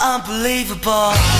unbelievable.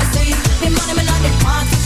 mercy. The money me not the party.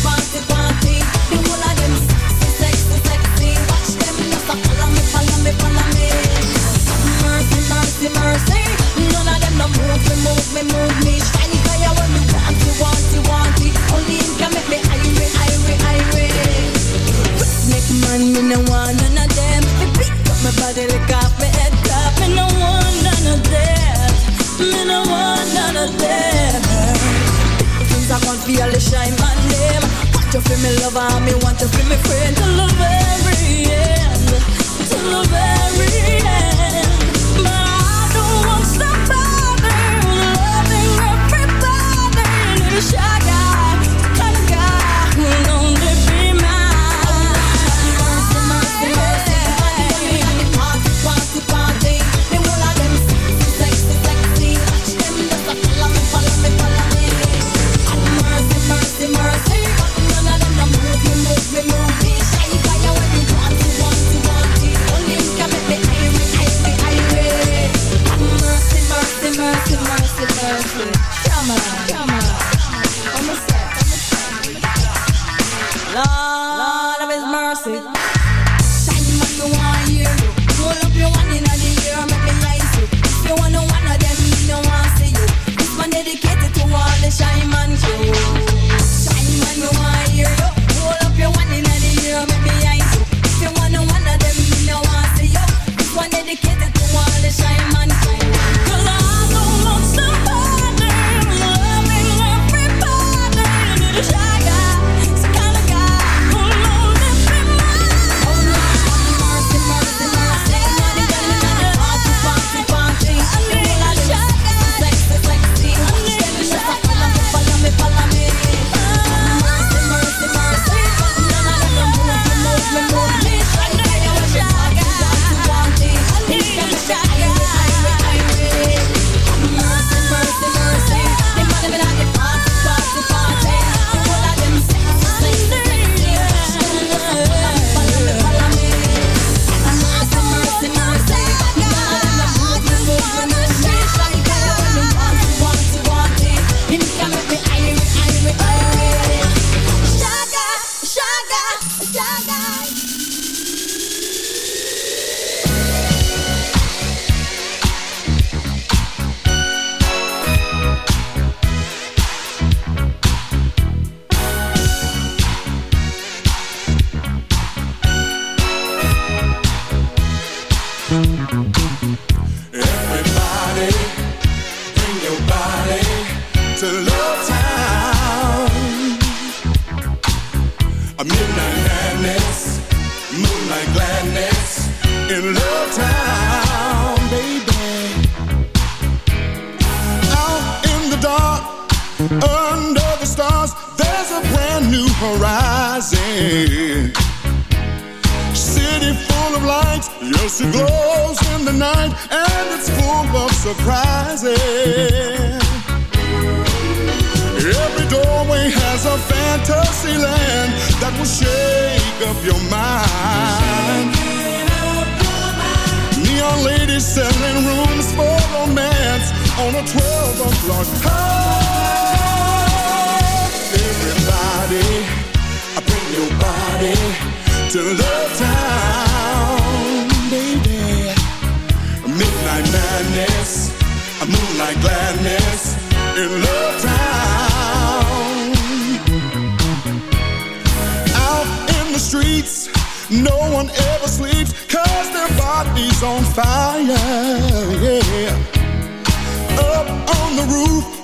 To Love Town, baby. Midnight madness, moonlight gladness in Love Town. Out in the streets, no one ever sleeps, cause their body's on fire, yeah up on the roof.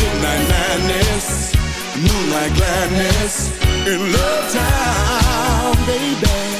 Midnight madness, moonlight gladness in Love Town, baby.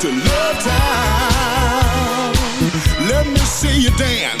To Love Town. Let me see you dance.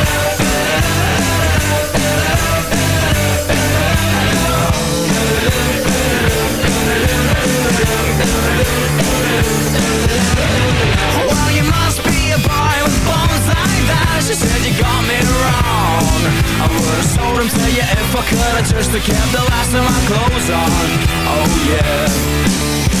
Well, you must be a boy with bones like that. She said you got me wrong. I would've to if I could. I just have kept the last of my clothes on. Oh yeah.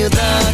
You. the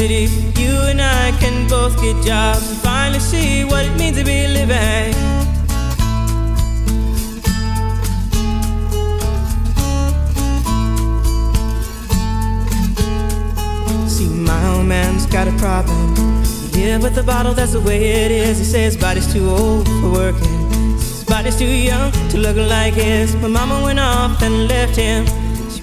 city. You and I can both get jobs and finally see what it means to be living. See, my old man's got a problem. He Yeah, with the bottle, that's the way it is. He says his body's too old for working. His body's too young to look like his. My mama went off and left him.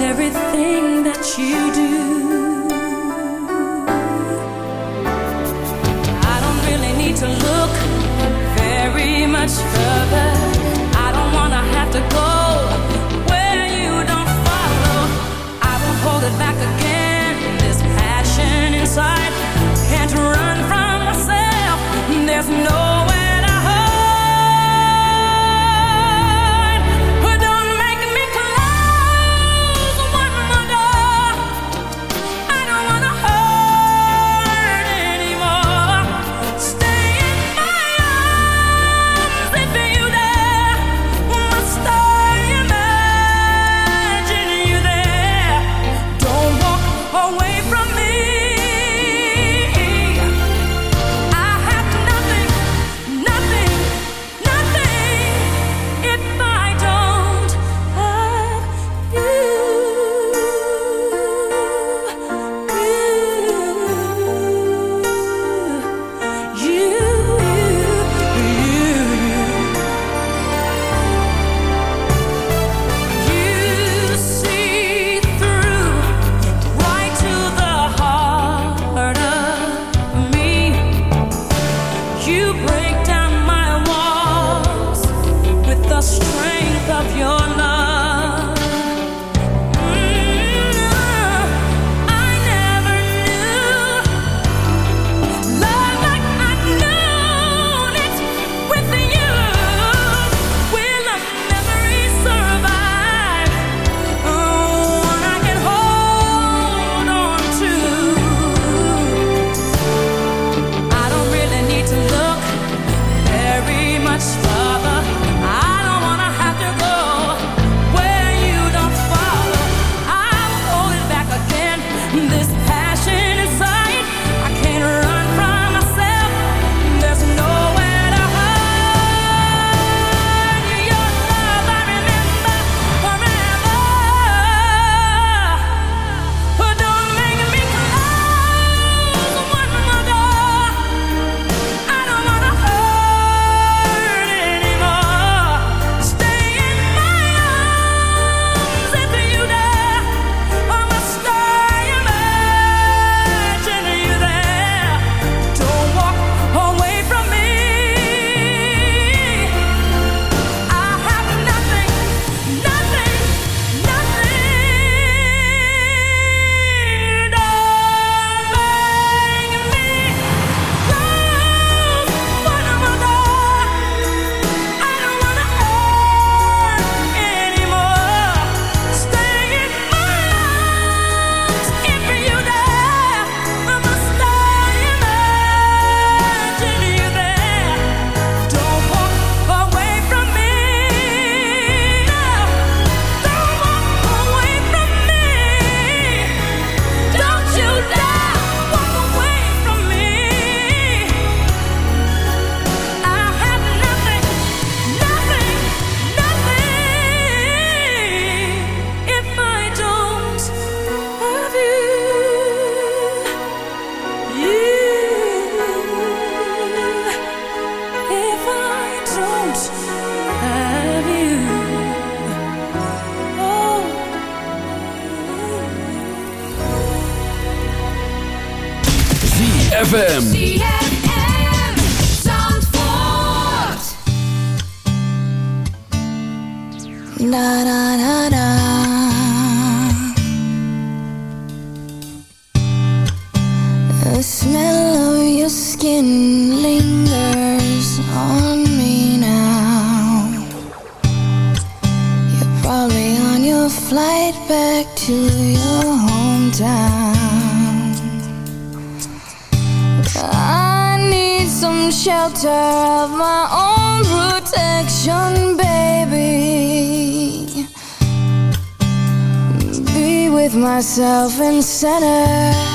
Everything that you do. ZFM. Center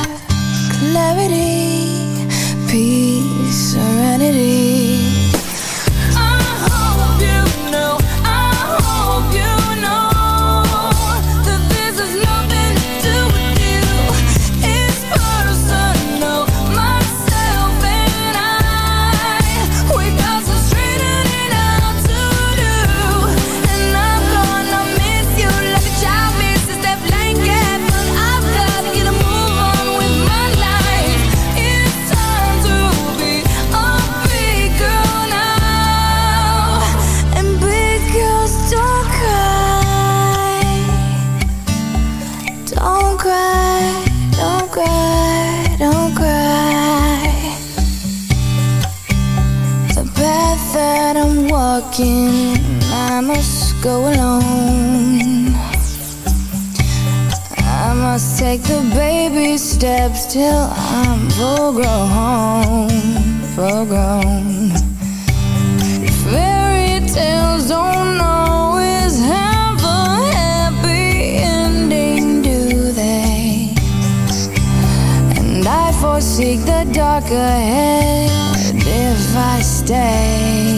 full. Fairy tales don't always have a happy ending, do they? And I foresee the dark ahead if I stay.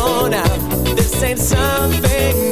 On out. This ain't something